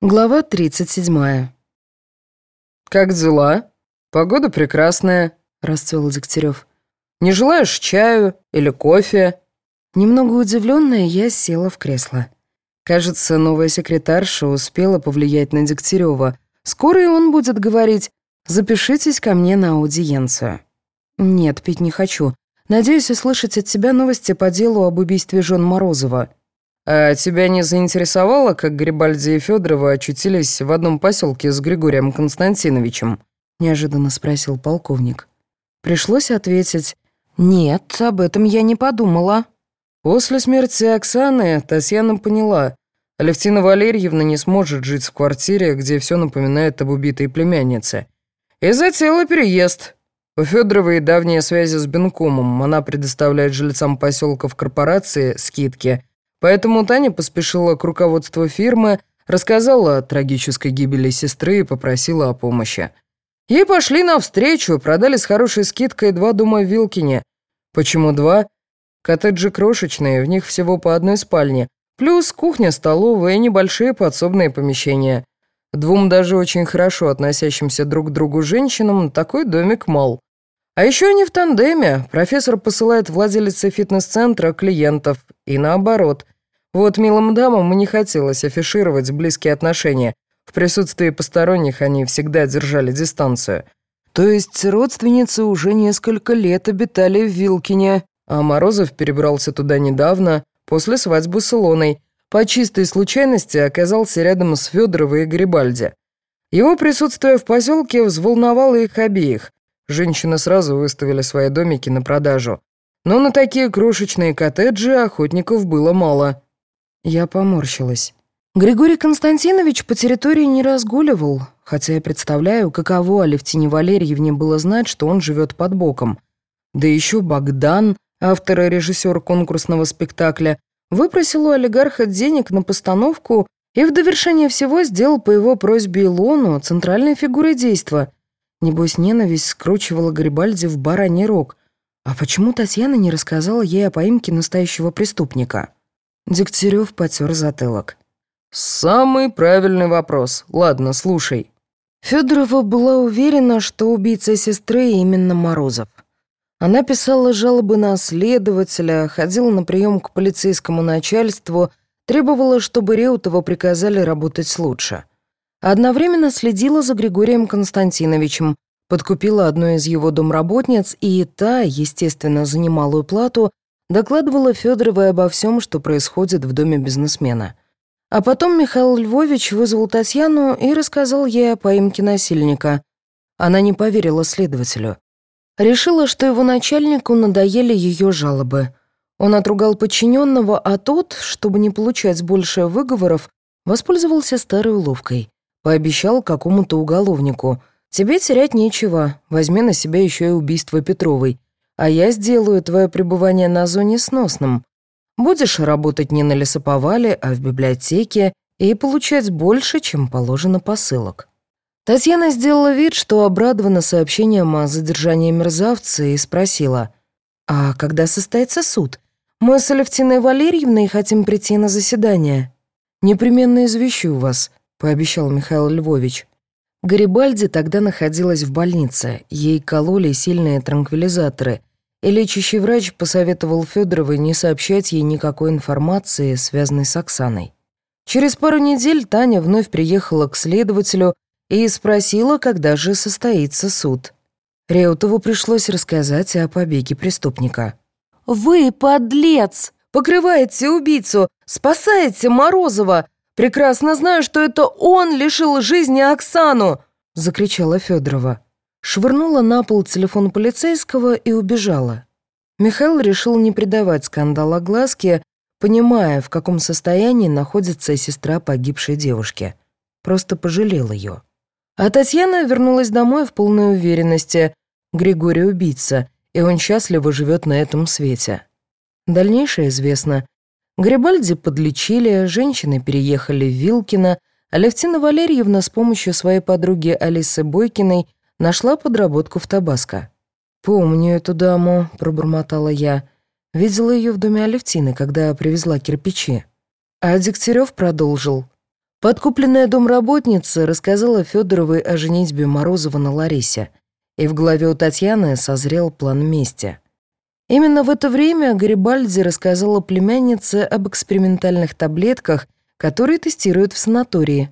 Глава 37. «Как дела? Погода прекрасная», — расцвел Дегтярев. «Не желаешь чаю или кофе?» Немного удивленная, я села в кресло. Кажется, новая секретарша успела повлиять на Дегтярева. Скоро и он будет говорить «Запишитесь ко мне на аудиенцию». «Нет, пить не хочу. Надеюсь услышать от тебя новости по делу об убийстве Жон Морозова». «А тебя не заинтересовало, как Грибальди и Федорова очутились в одном поселке с Григорием Константиновичем?» — неожиданно спросил полковник. Пришлось ответить «Нет, об этом я не подумала». После смерти Оксаны Татьяна поняла, Алевтина Валерьевна не сможет жить в квартире, где все напоминает об убитой племяннице. И затеяла переезд. У Федоровой давние связи с Бенкомом. Она предоставляет жильцам поселка в корпорации скидки — Поэтому Таня поспешила к руководству фирмы, рассказала о трагической гибели сестры и попросила о помощи. Ей пошли навстречу, продали с хорошей скидкой два дома в Вилкине. Почему два? Коттеджи крошечные, в них всего по одной спальне. Плюс кухня, столовая и небольшие подсобные помещения. Двум даже очень хорошо относящимся друг к другу женщинам такой домик мал. А еще они в тандеме. Профессор посылает владелице фитнес-центра клиентов. И наоборот. Вот милым дамам не хотелось афишировать близкие отношения. В присутствии посторонних они всегда держали дистанцию. То есть родственницы уже несколько лет обитали в Вилкине, а Морозов перебрался туда недавно, после свадьбы с Илоной. По чистой случайности оказался рядом с Федоровой и Гарибальди. Его присутствие в поселке взволновало их обеих. Женщины сразу выставили свои домики на продажу. Но на такие крошечные коттеджи охотников было мало. Я поморщилась. Григорий Константинович по территории не разгуливал, хотя я представляю, каково Алевтине Валерьевне было знать, что он живет под боком. Да еще Богдан, автор и режиссер конкурсного спектакля, выпросил у олигарха денег на постановку и в довершение всего сделал по его просьбе Илону центральной фигурой действа — Небось, ненависть скручивала Гарибальди в бараний рог. А почему Татьяна не рассказала ей о поимке настоящего преступника? Дегтярев потер затылок. «Самый правильный вопрос. Ладно, слушай». Федорова была уверена, что убийца сестры именно Морозов. Она писала жалобы на следователя, ходила на прием к полицейскому начальству, требовала, чтобы Реутова приказали работать лучше. Одновременно следила за Григорием Константиновичем, подкупила одну из его домработниц, и та, естественно, за немалую плату, докладывала Федоровой обо всем, что происходит в доме бизнесмена. А потом Михаил Львович вызвал Татьяну и рассказал ей о поимке насильника. Она не поверила следователю. Решила, что его начальнику надоели ее жалобы. Он отругал подчиненного, а тот, чтобы не получать больше выговоров, воспользовался старой уловкой. Пообещал какому-то уголовнику. «Тебе терять нечего, возьми на себя еще и убийство Петровой, а я сделаю твое пребывание на зоне сносным. Будешь работать не на лесоповале, а в библиотеке и получать больше, чем положено посылок». Татьяна сделала вид, что обрадована сообщением о задержании мерзавца и спросила, «А когда состоится суд? Мы с Алевтиной Валерьевной хотим прийти на заседание. Непременно извещу вас», — пообещал Михаил Львович. Гарибальди тогда находилась в больнице, ей кололи сильные транквилизаторы, и лечащий врач посоветовал Федоровой не сообщать ей никакой информации, связанной с Оксаной. Через пару недель Таня вновь приехала к следователю и спросила, когда же состоится суд. Реутову пришлось рассказать о побеге преступника. «Вы, подлец! Покрываете убийцу! Спасаете Морозова! Прекрасно знаю, что это он лишил жизни Оксану!» — закричала Федорова. Швырнула на пол телефон полицейского и убежала. Михаил решил не придавать скандал огласке, понимая, в каком состоянии находится сестра погибшей девушки. Просто пожалел ее. А Татьяна вернулась домой в полной уверенности. Григорий убийца, и он счастливо живет на этом свете. Дальнейшее известно. Грибальди подлечили, женщины переехали в Вилкино, а Левтина Валерьевна с помощью своей подруги Алисы Бойкиной нашла подработку в Табаско. «Помню эту даму», — пробормотала я. Видела ее в доме Алевтины, когда привезла кирпичи. А Дегтярев продолжил. Подкупленная домработница рассказала Федоровой о женитьбе Морозова на Ларисе, и в голове у Татьяны созрел план мести. Именно в это время Гарибальди рассказала племяннице об экспериментальных таблетках, которые тестируют в санатории.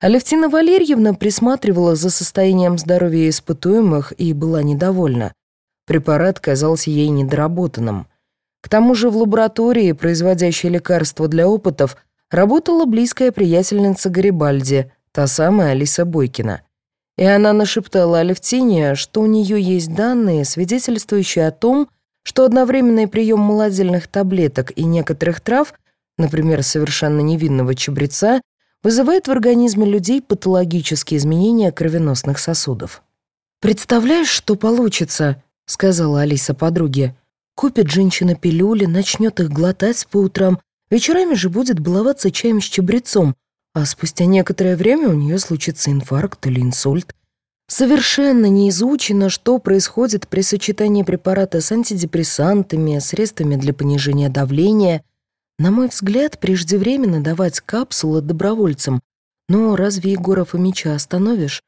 Алевтина Валерьевна присматривала за состоянием здоровья испытуемых и была недовольна. Препарат казался ей недоработанным. К тому же в лаборатории, производящей лекарства для опытов, работала близкая приятельница Гарибальди, та самая Алиса Бойкина. И она нашептала Алевтине, что у нее есть данные, свидетельствующие о том, что одновременный прием молодильных таблеток и некоторых трав, например, совершенно невинного чабреца, вызывает в организме людей патологические изменения кровеносных сосудов. «Представляешь, что получится?» — сказала Алиса подруге. «Купит женщина пилюли, начнет их глотать по утрам, вечерами же будет баловаться чаем с чабрецом, а спустя некоторое время у нее случится инфаркт или инсульт. Совершенно не изучено, что происходит при сочетании препарата с антидепрессантами, средствами для понижения давления. На мой взгляд, преждевременно давать капсулы добровольцам. Но разве Егоров и Мича остановишь?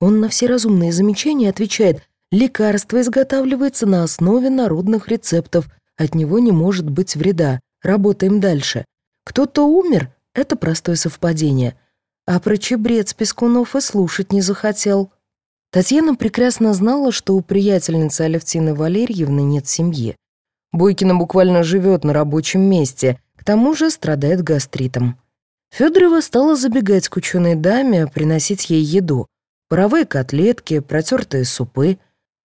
Он на все разумные замечания отвечает, лекарство изготавливается на основе народных рецептов, от него не может быть вреда. Работаем дальше. Кто-то умер, это простое совпадение. А про чебрец Пескунов и слушать не захотел. Татьяна прекрасно знала, что у приятельницы Алевтины Валерьевны нет семьи. Бойкина буквально живет на рабочем месте, к тому же страдает гастритом. Федорова стала забегать к ученой даме, приносить ей еду. Паровые котлетки, протертые супы.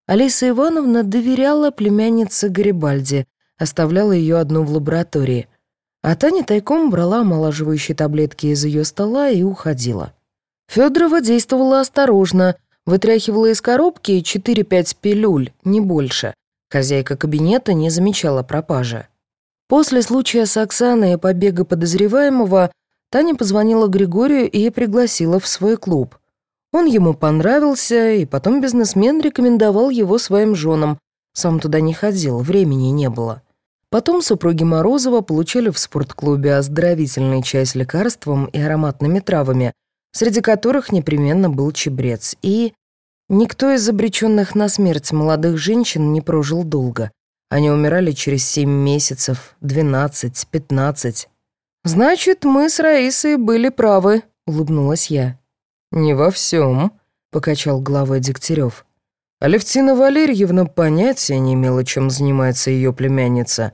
Алиса Ивановна доверяла племяннице Гарибальди, оставляла ее одну в лаборатории. А Таня тайком брала омолаживающие таблетки из ее стола и уходила. Федорова действовала осторожно, вытряхивала из коробки 4-5 пилюль, не больше. Хозяйка кабинета не замечала пропажи. После случая с Оксаной и побега подозреваемого Таня позвонила Григорию и пригласила в свой клуб. Он ему понравился, и потом бизнесмен рекомендовал его своим женам. Сам туда не ходил, времени не было. Потом супруги Морозова получили в спортклубе оздоровительный чай с лекарством и ароматными травами, среди которых непременно был чебрец. И никто из обреченных на смерть молодых женщин не прожил долго. Они умирали через семь месяцев, двенадцать, пятнадцать. «Значит, мы с Раисой были правы», — улыбнулась я. «Не во всем», — покачал головой Дегтярев. Алевтина Валерьевна понятия не имела, чем занимается ее племянница.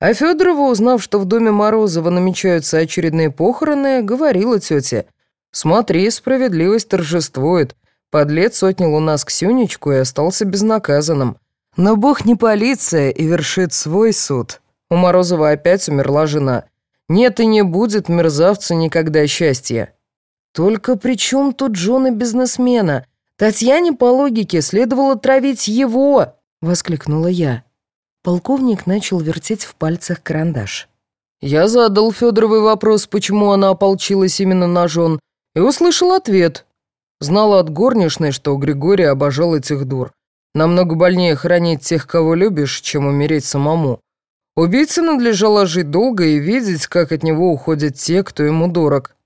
А Федорова, узнав, что в доме Морозова намечаются очередные похороны, говорила тете, «Смотри, справедливость торжествует. Подлец отнял у нас Ксюнечку и остался безнаказанным. Но Бог не полиция и вершит свой суд. У Морозова опять умерла жена. Нет и не будет мерзавцу никогда счастья». «Только при чем тут жены бизнесмена?» Татьяне по логике следовало травить его!» — воскликнула я. Полковник начал вертеть в пальцах карандаш. Я задал Федоровый вопрос, почему она ополчилась именно на жен, и услышал ответ. Знала от горничной, что Григорий обожал этих дур. Намного больнее хранить тех, кого любишь, чем умереть самому. Убийце надлежало жить долго и видеть, как от него уходят те, кто ему дорог.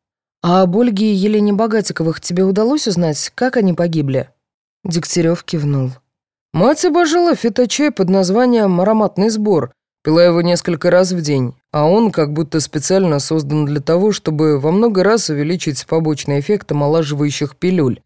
«А об Ольге и Елене Богатиковых тебе удалось узнать, как они погибли?» Дегтярев кивнул. «Мать обожала фиточай под названием «Ароматный сбор», пила его несколько раз в день, а он как будто специально создан для того, чтобы во много раз увеличить побочный эффект омолаживающих пилюль.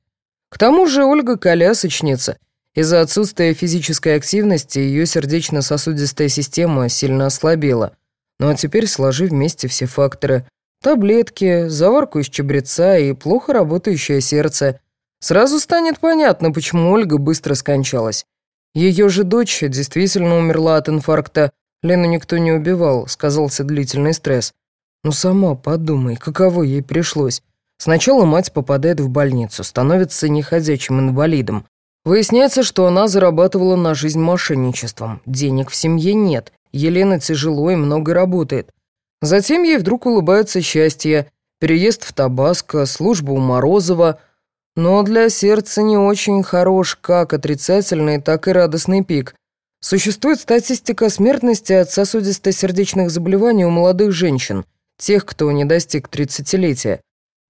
К тому же Ольга колясочница. Из-за отсутствия физической активности ее сердечно-сосудистая система сильно ослабела. Ну а теперь сложи вместе все факторы. Таблетки, заварку из чабреца и плохо работающее сердце. Сразу станет понятно, почему Ольга быстро скончалась. Ее же дочь действительно умерла от инфаркта. Лену никто не убивал, сказался длительный стресс. Но сама подумай, каково ей пришлось. Сначала мать попадает в больницу, становится неходячим инвалидом. Выясняется, что она зарабатывала на жизнь мошенничеством. Денег в семье нет. Елена тяжело и много работает. Затем ей вдруг улыбается счастье, переезд в Табаско, служба у Морозова, но для сердца не очень хорош как отрицательный, так и радостный пик. Существует статистика смертности от сосудисто-сердечных заболеваний у молодых женщин, тех, кто не достиг тридцатилетия.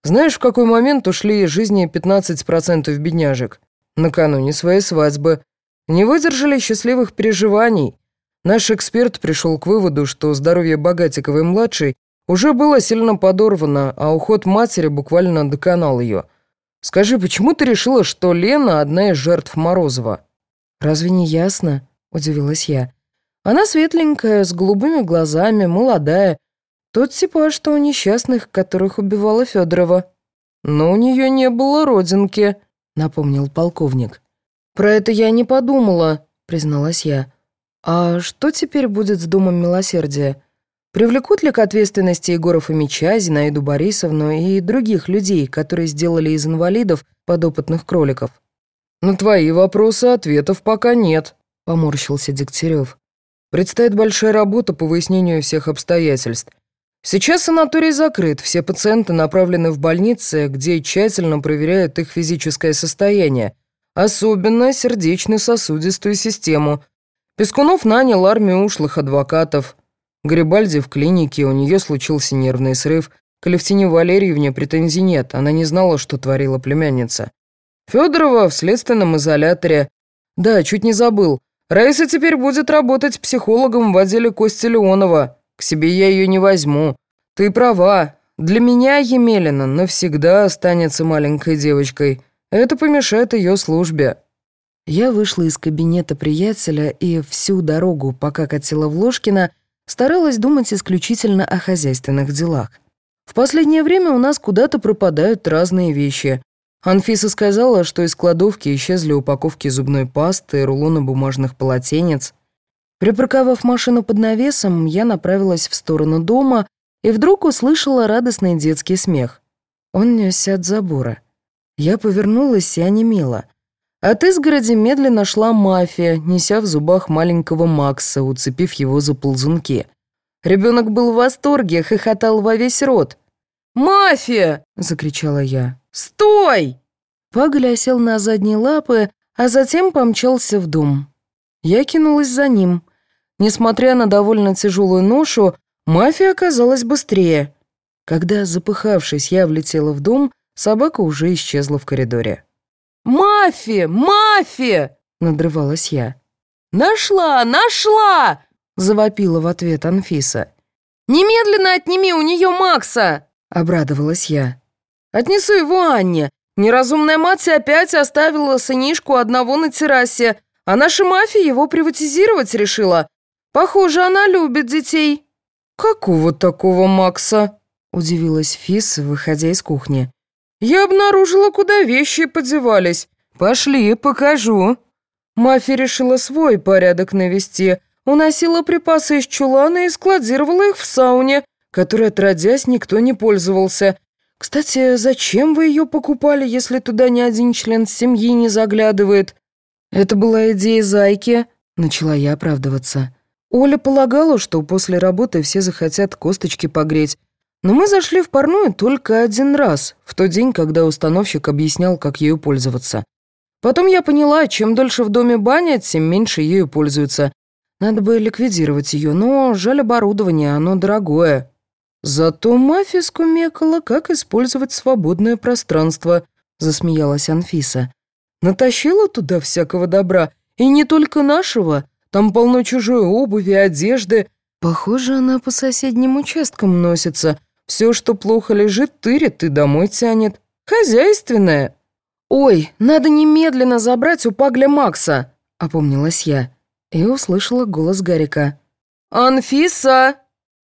Знаешь, в какой момент ушли из жизни 15% бедняжек? Накануне своей свадьбы. Не выдержали счастливых переживаний. Наш эксперт пришел к выводу, что здоровье Богатиковой-младшей уже было сильно подорвано, а уход матери буквально доконал ее. Скажи, почему ты решила, что Лена одна из жертв Морозова? Разве не ясно? Удивилась я. Она светленькая, с голубыми глазами, молодая. Тот типаж, что у несчастных, которых убивала Федорова. Но у нее не было родинки, напомнил полковник. Про это я не подумала, призналась я. А что теперь будет с Домом Милосердия? Привлекут ли к ответственности Егоров и Меча, Зинаиду Борисовну и других людей, которые сделали из инвалидов подопытных кроликов? На твои вопросы ответов пока нет, поморщился Дегтярев. Предстоит большая работа по выяснению всех обстоятельств. Сейчас санаторий закрыт, все пациенты направлены в больницы, где тщательно проверяют их физическое состояние, особенно сердечно-сосудистую систему. Пескунов нанял армию ушлых адвокатов. Гарибальди в клинике, у нее случился нервный срыв. К Левтине Валерьевне претензий нет, она не знала, что творила племянница. Федорова в следственном изоляторе. Да, чуть не забыл. Раиса теперь будет работать психологом в отделе Кости Леонова. К себе я ее не возьму. Ты права. Для меня Емелина навсегда останется маленькой девочкой. Это помешает ее службе». Я вышла из кабинета приятеля и всю дорогу, пока катила в Ложкино, старалась думать исключительно о хозяйственных делах. В последнее время у нас куда-то пропадают разные вещи. Анфиса сказала, что из кладовки исчезли упаковки зубной пасты, и рулоны бумажных полотенец. Припарковав машину под навесом, я направилась в сторону дома и вдруг услышала радостный детский смех. Он несся от забора. Я повернулась и онемела. От изгороди медленно шла мафия, неся в зубах маленького Макса, уцепив его за ползунки. Ребенок был в восторге, хохотал во весь рот. «Мафия!» — закричала я. «Стой!» Паголь осел на задние лапы, а затем помчался в дом. Я кинулась за ним. Несмотря на довольно тяжелую ношу, мафия оказалась быстрее. Когда, запыхавшись, я влетела в дом, собака уже исчезла в коридоре. «Мафия! Мафия!» — надрывалась я. «Нашла! Нашла!» — завопила в ответ Анфиса. «Немедленно отними у нее Макса!» — обрадовалась я. «Отнесу его Анне. Неразумная мать опять оставила сынишку одного на террасе, а наша мафия его приватизировать решила. Похоже, она любит детей». «Какого такого Макса?» – удивилась Фис, выходя из кухни. «Я обнаружила, куда вещи подевались. Пошли, покажу». Мафия решила свой порядок навести, уносила припасы из чулана и складировала их в сауне, которой, отродясь, никто не пользовался. Кстати, зачем вы ее покупали, если туда ни один член семьи не заглядывает? «Это была идея Зайки», — начала я оправдываться. Оля полагала, что после работы все захотят косточки погреть. Но мы зашли в парную только один раз, в тот день, когда установщик объяснял, как ею пользоваться. Потом я поняла, чем дольше в доме баня, тем меньше ею пользуются. Надо бы ликвидировать ее, но жаль оборудование, оно дорогое. Зато мафия скумекала, как использовать свободное пространство, засмеялась Анфиса. Натащила туда всякого добра, и не только нашего. Там полно чужой обуви, одежды. Похоже, она по соседним участкам носится. Все, что плохо лежит, тырит и домой тянет. Хозяйственная. «Ой, надо немедленно забрать у Пагля Макса», — опомнилась я. И услышала голос Гарика. «Анфиса!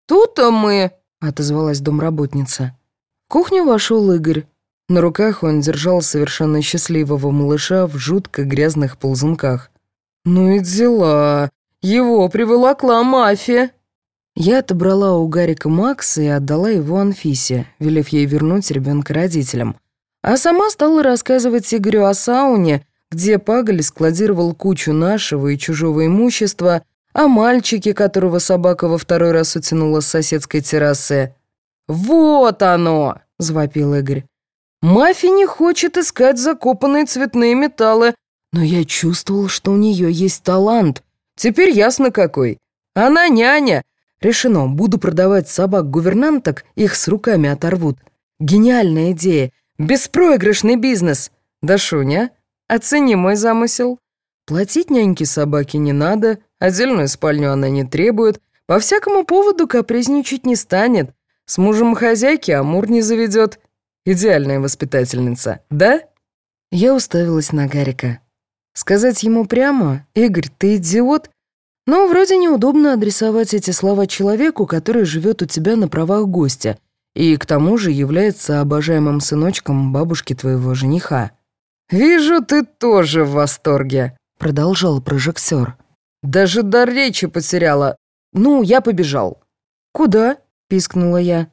Тут-то мы!» — отозвалась домработница. В кухню вошел Игорь. На руках он держал совершенно счастливого малыша в жутко грязных ползунках. «Ну и дела! Его приволокла мафия!» Я отобрала у Гарика Макса и отдала его Анфисе, велев ей вернуть ребенка родителям. А сама стала рассказывать Игорю о сауне, где Паголь складировал кучу нашего и чужого имущества, о мальчике, которого собака во второй раз утянула с соседской террасы. «Вот оно!» — завопил Игорь. Мафи не хочет искать закопанные цветные металлы, но я чувствовал, что у нее есть талант. Теперь ясно какой. Она няня. Решено, буду продавать собак-гувернанток, их с руками оторвут. Гениальная идея. Беспроигрышный бизнес. Да, Шуня, оцени мой замысел. Платить няньке собаке не надо, отдельную спальню она не требует, по всякому поводу капризничать не станет. С мужем хозяйки Амур не заведет. Идеальная воспитательница, да? Я уставилась на Гарика. Сказать ему прямо, «Игорь, ты идиот?» Но вроде неудобно адресовать эти слова человеку, который живет у тебя на правах гостя и к тому же является обожаемым сыночком бабушки твоего жениха. «Вижу, ты тоже в восторге», — продолжал прожектор. «Даже дар речи потеряла. Ну, я побежал». «Куда?» — пискнула я.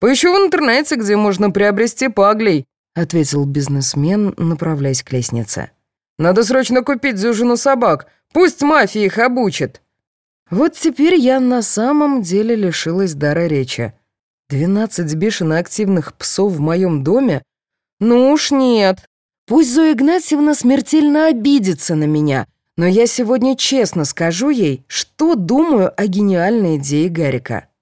«Поищу в интернете, где можно приобрести паглей», — ответил бизнесмен, направляясь к лестнице. «Надо срочно купить дюжину собак. Пусть мафия их обучит». Вот теперь я на самом деле лишилась дара речи. Двенадцать бешено активных псов в моем доме? Ну уж нет. Пусть Зоя Игнатьевна смертельно обидится на меня, но я сегодня честно скажу ей, что думаю о гениальной идее Гарика.